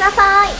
ださい。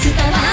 伝わる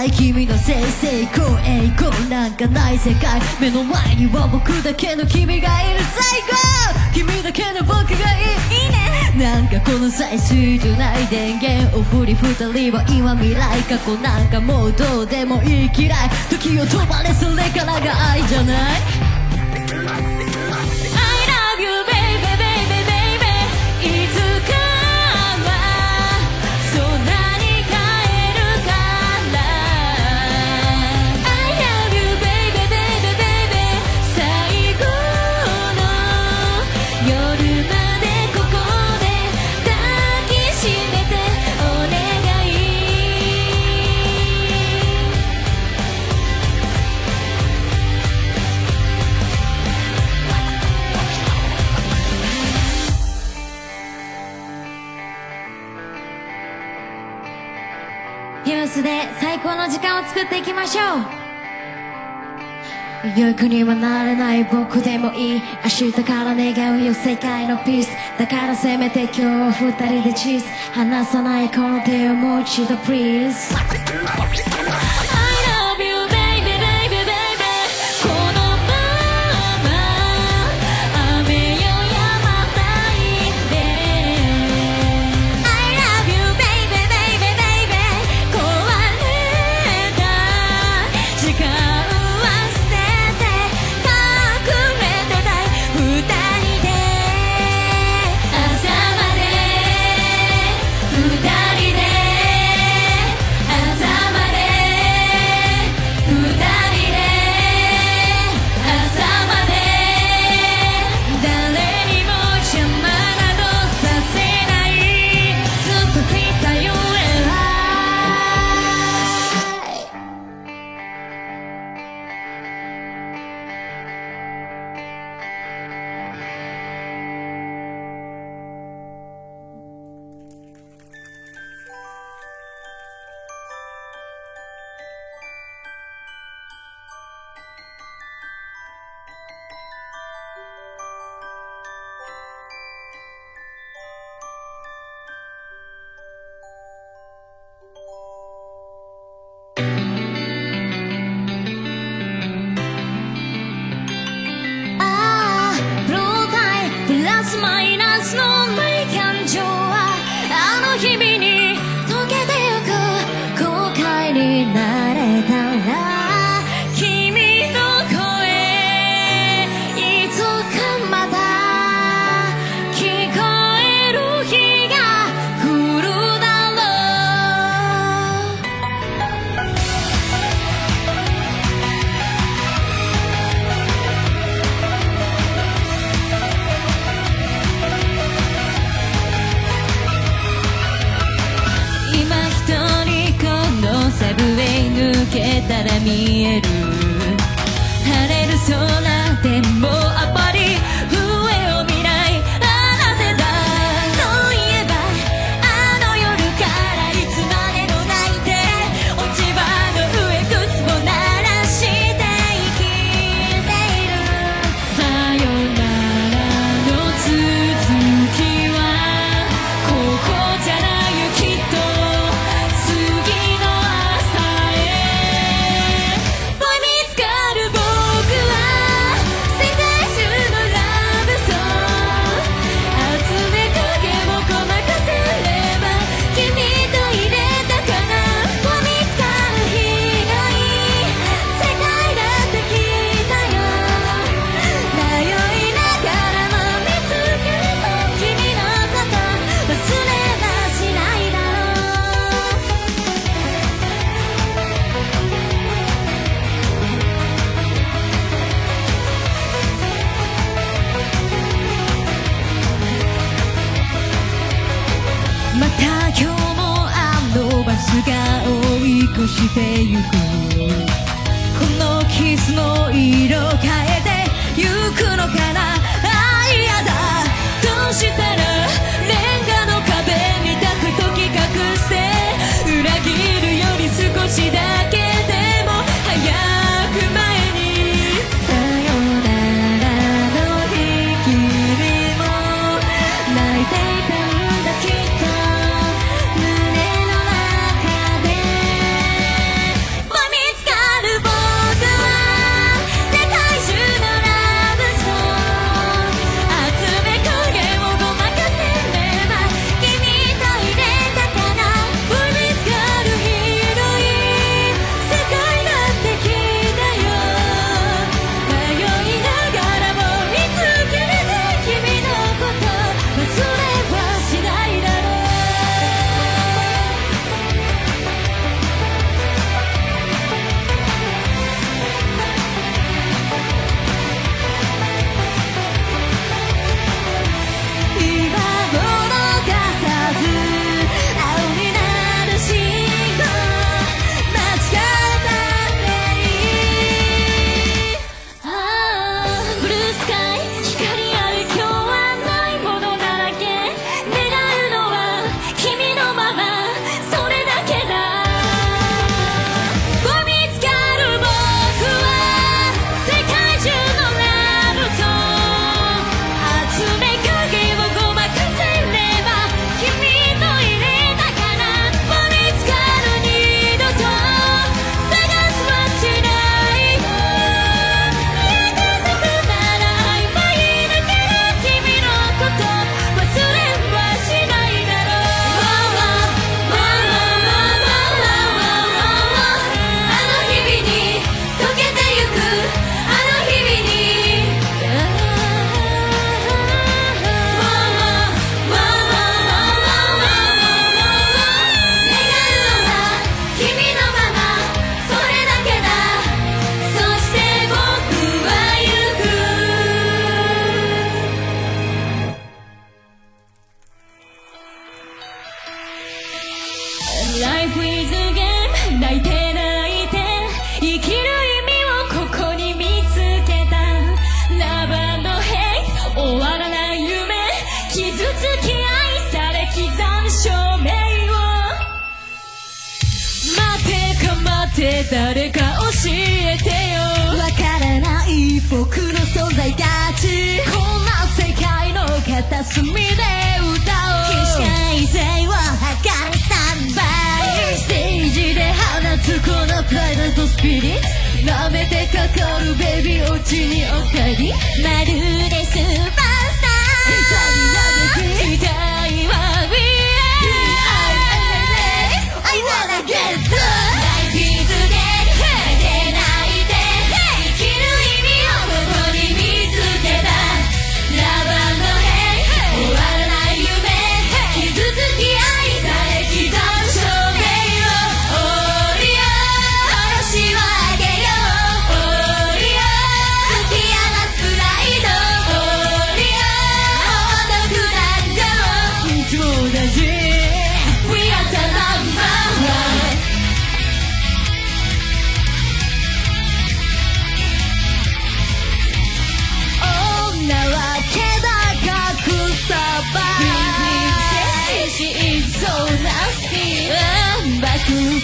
ない君のせいせい行成功栄光なんかない世界目の前には僕だけの君がいる最高君だけの僕がいいいいねなんかこの最終じゃない電源を振り二人は今未来過去なんかもうどうでもいい嫌い時を止まれそれからが愛じゃない高の時間を作っていきましょう。欲にはなれない僕でもいい。明日から願うよ世界のピース。だからせめて今日は二人でチーズ。離さないこの手をもう一度プリーズ。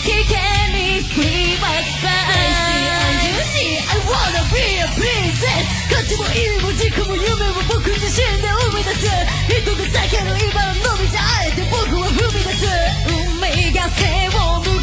He can be free like that. I see, I wanna be a princess. 価値も意味も軸も夢も僕自身で生み出す。人が避ける今のみじゃあえて僕は踏み出す。運命が背を向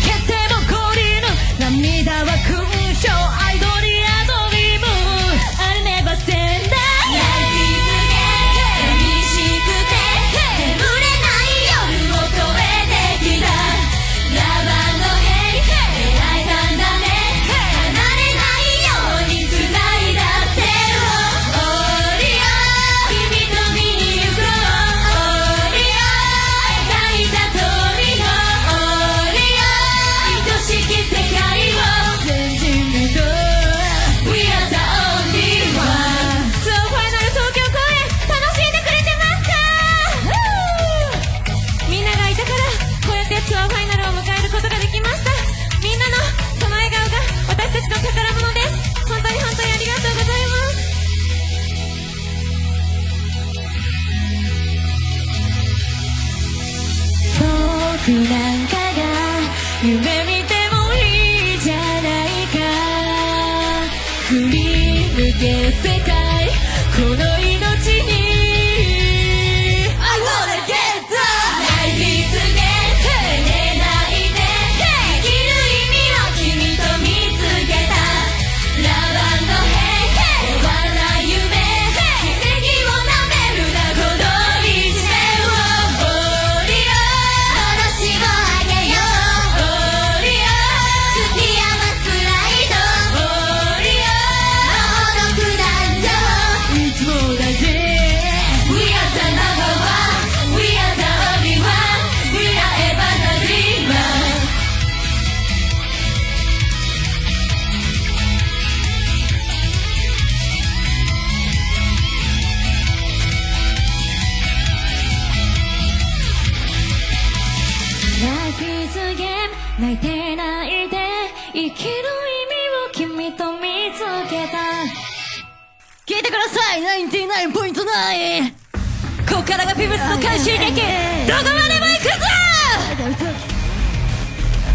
ザ・ピブスの劇どこまでも行くぞ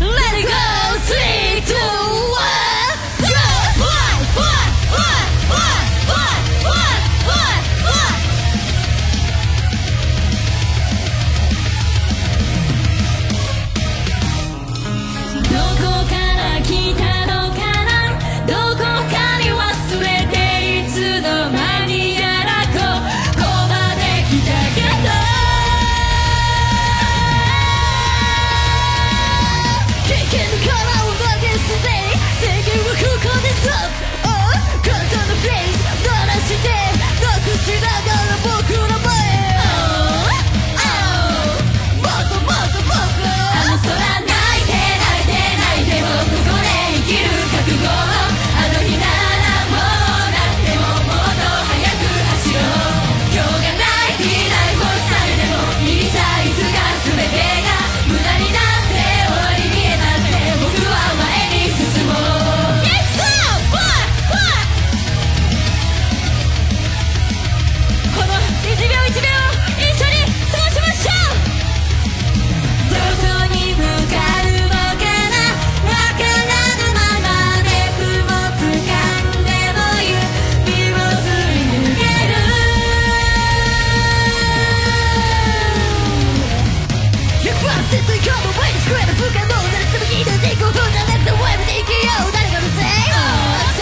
Let it go! 3, 2, 1僕はもう何とも聞いて成功法じゃなくてお前もできよう誰がうるせえ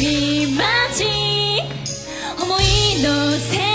み待ち思いのせい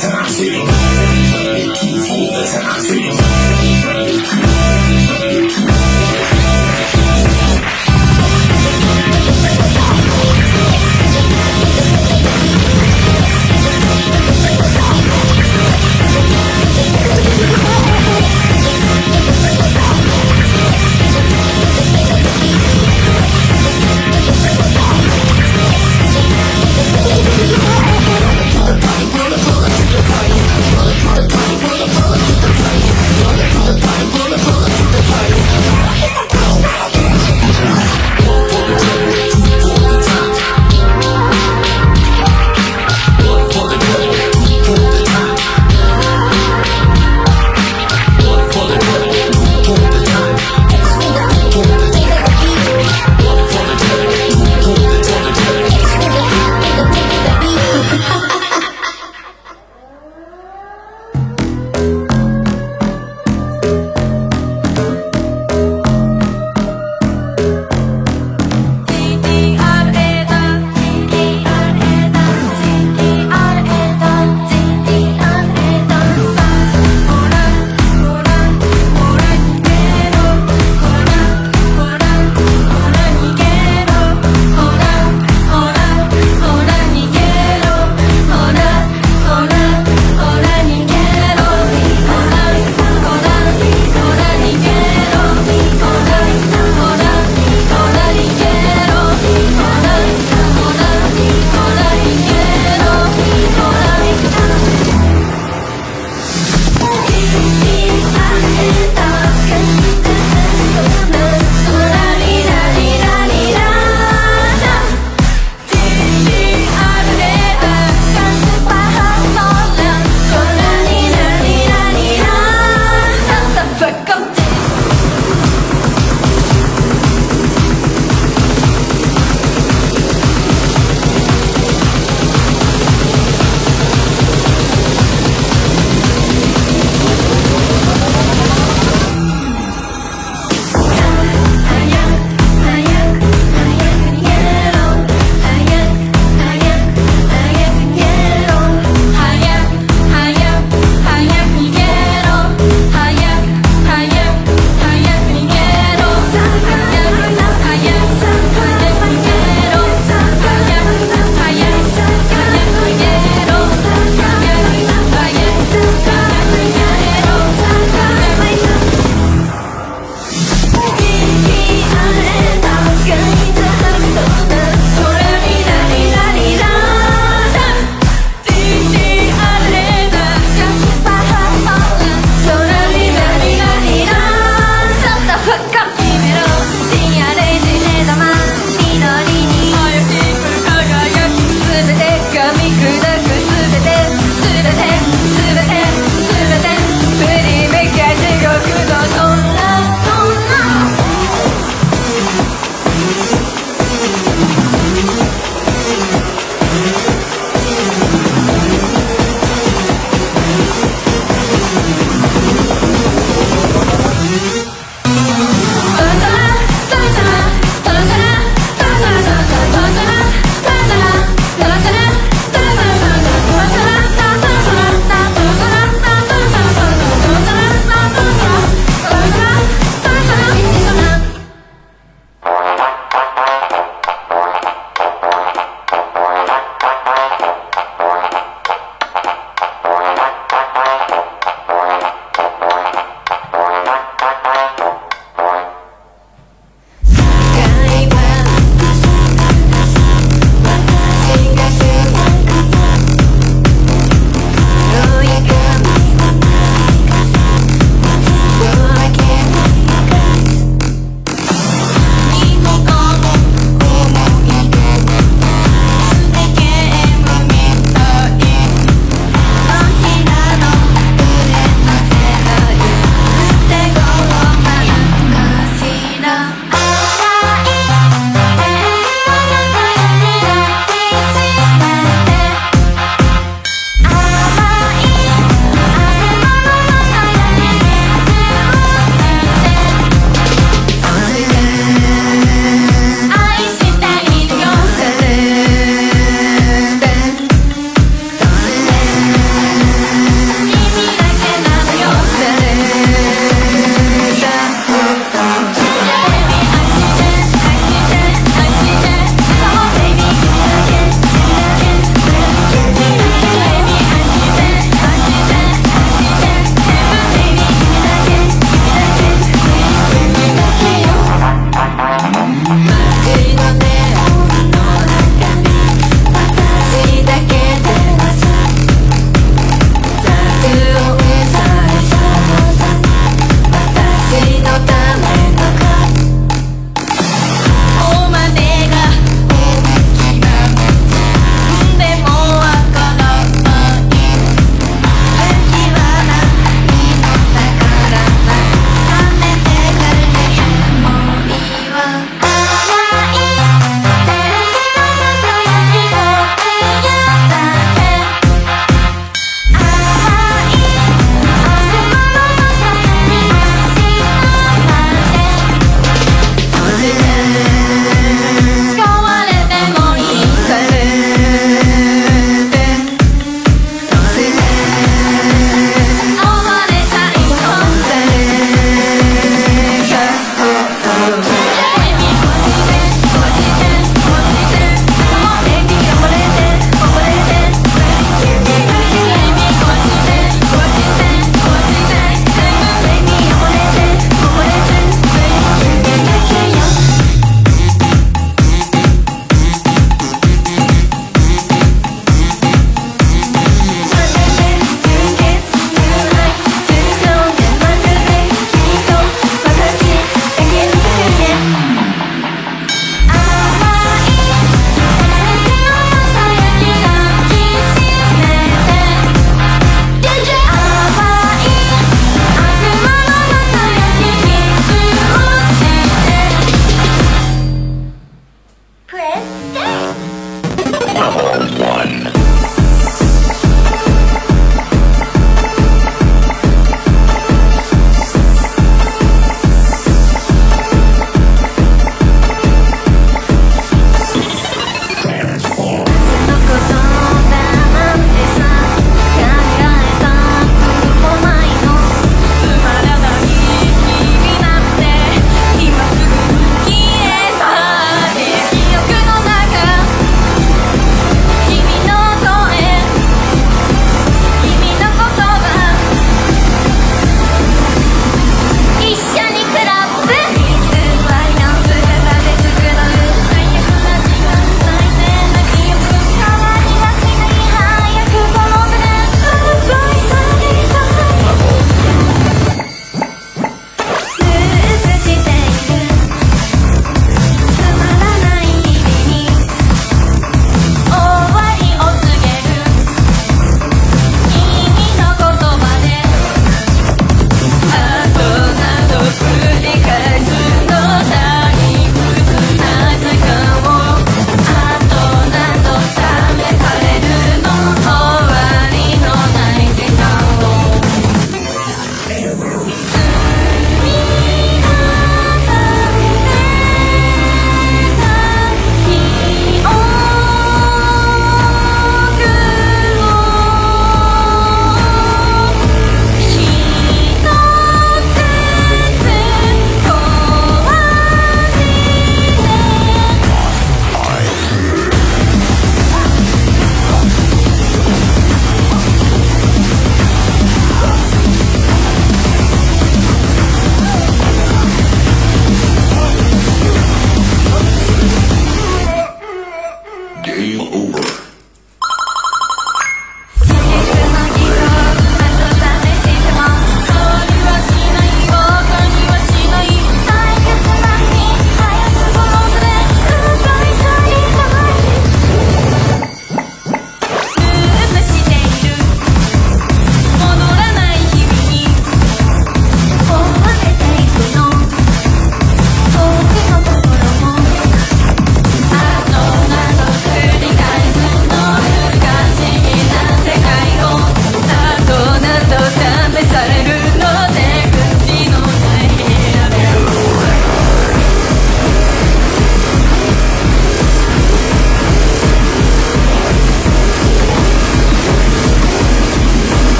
We're gonna Bullet, bullet to the party. Bullet, bullet, bullet, bullet, bullet to the party.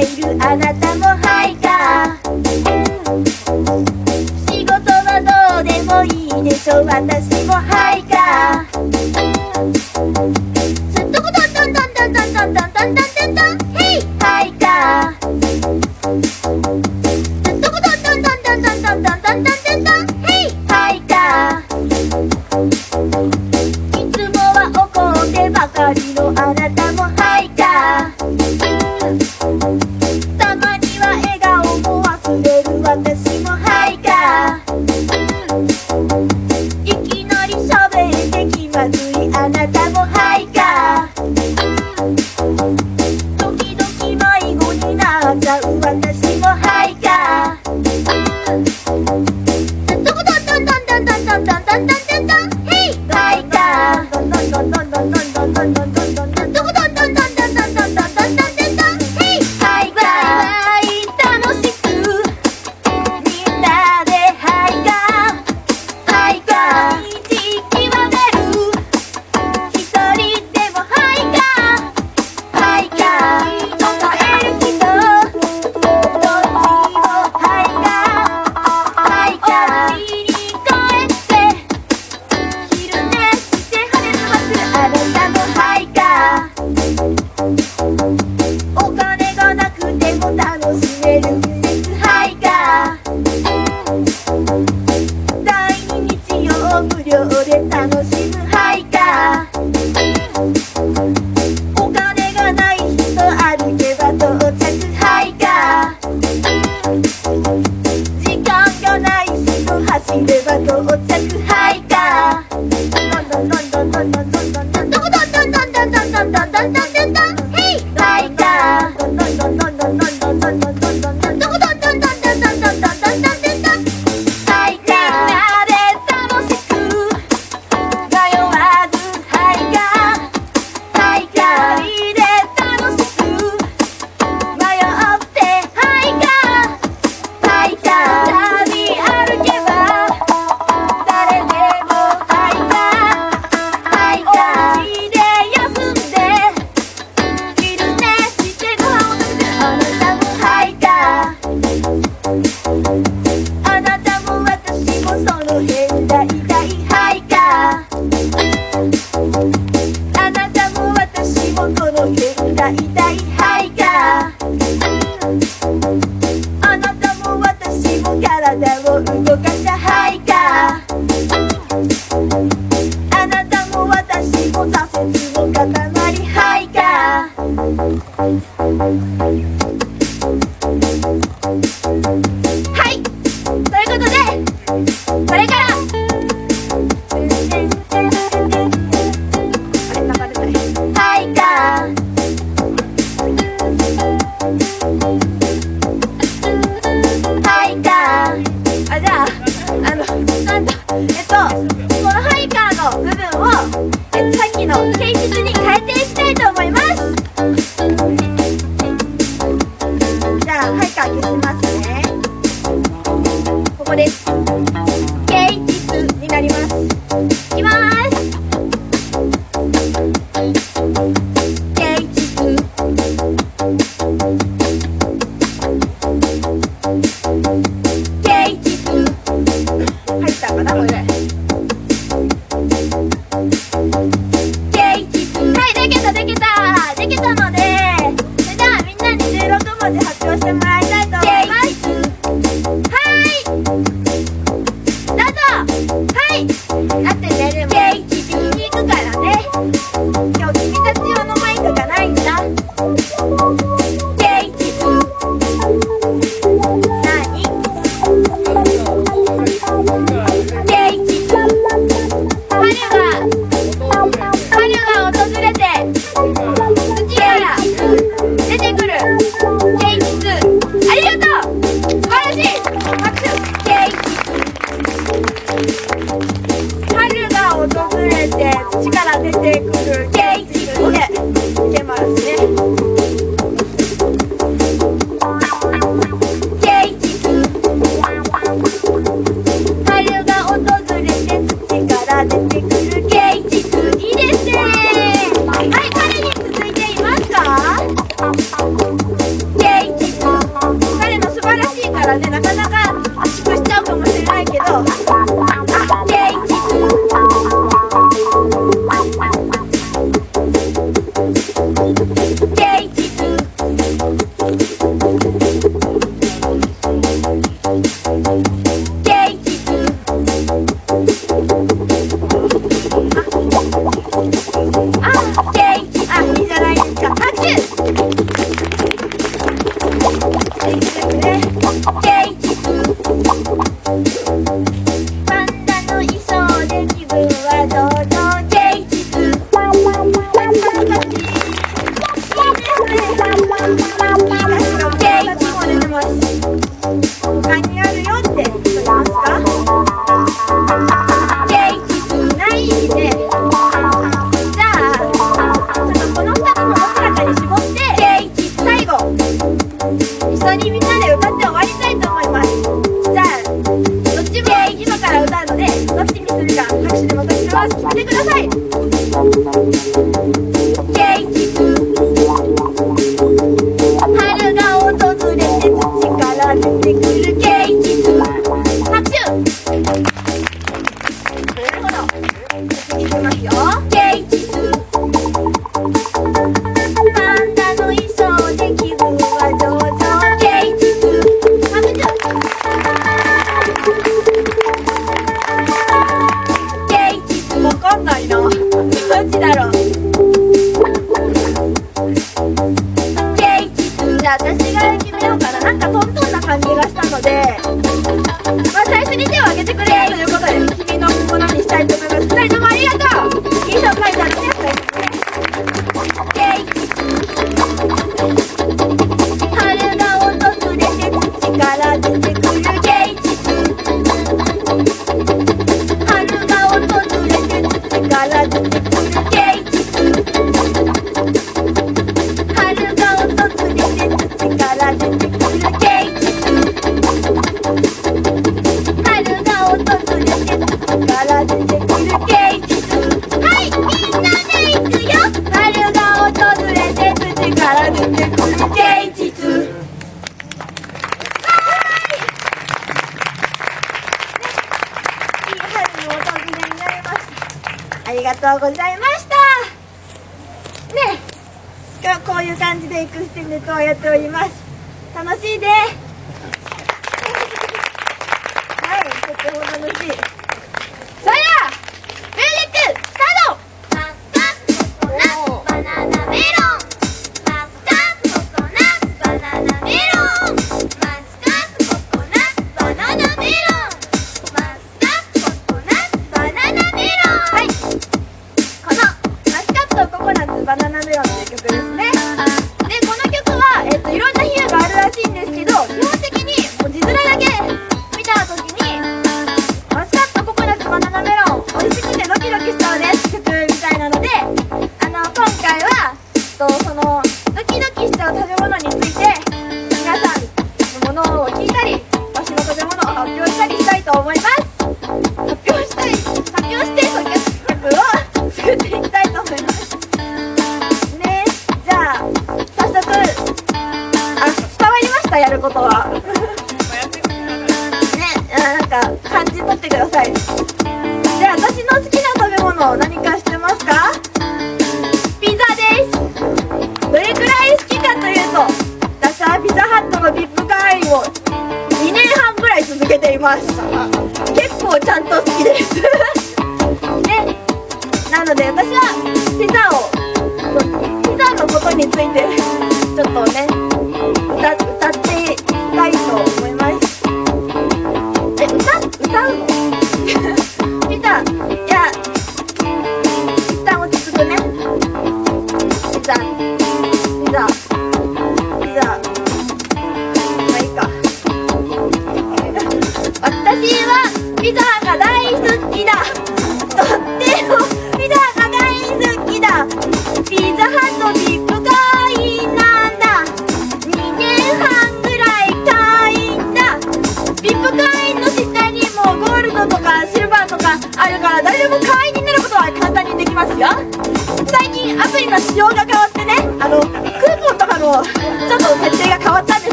るあなたもハイか仕事はどうでもいいでしょ。私もハイ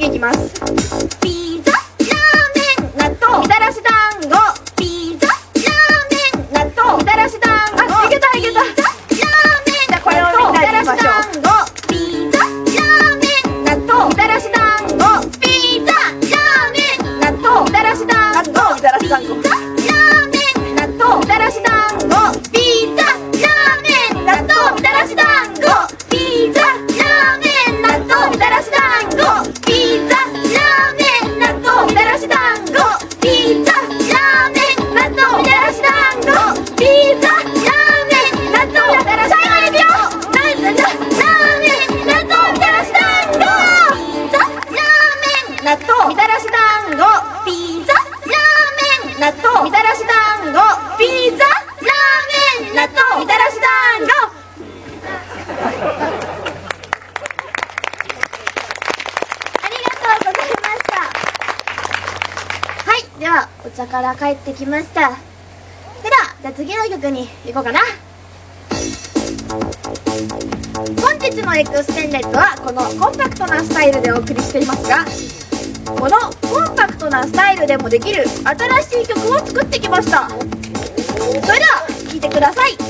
次いきます。きました。ではじゃあ次の曲に行こうかな。本日のエクステンレットはこのコンパクトなスタイルでお送りしていますがこのコンパクトなスタイルでもできる新しい曲を作ってきました。それでは聴いてください。